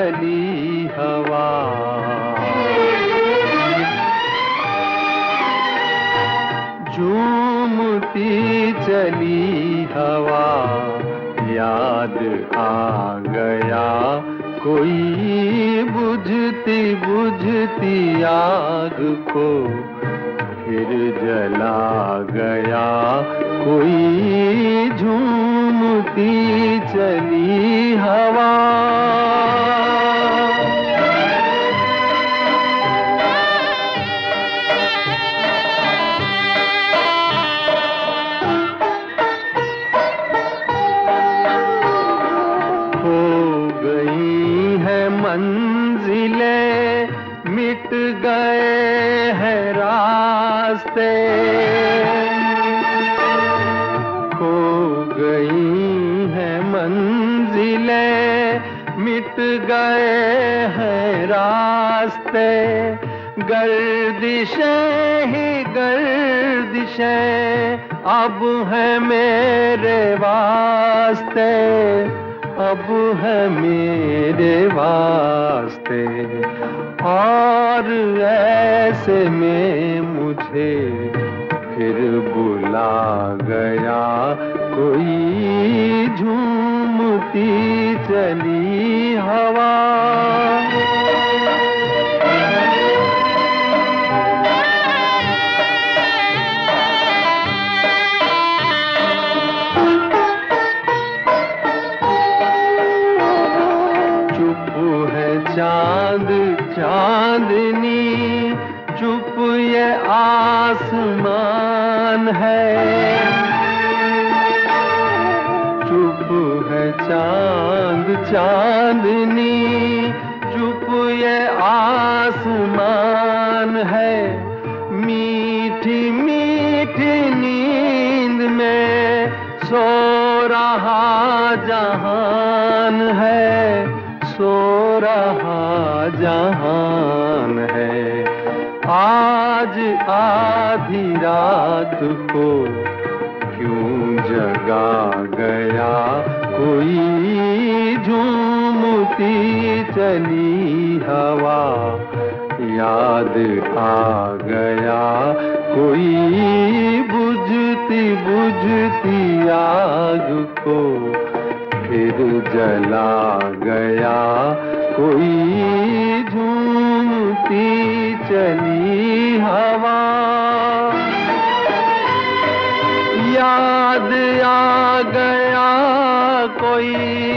चली हवा। झूमती चली हवा। याद आ गया, कोई बुझती बुझती आग को। फिर जला गया, कोई झूमती चली हवा। मंजिलें मिट गए हैं रास्ते। खो गई हैं मंजिले मिट गए हैं रास्ते। गर्दिशें ही गर्दिशें अब है मेरे वास्ते। अब है मेरे वास्ते। और ऐसे में मुझे फिर बुला गया। कोई झूमती चली हवा चाँद, चांदनी, चुप ये आसमान है। चुप है चाँद, चांदनी, चुप ये आसमान है। मीठी मीठी नींद में सो रहा जहान है। सो रहा जहान है। आज आधी रात को क्यों जगा गया? कोई झूमती चली हवा, याद आ गया। कोई बुझती बुझती आग को फिर जला गया। कोई झूमती चली हवा। याद आ गया कोई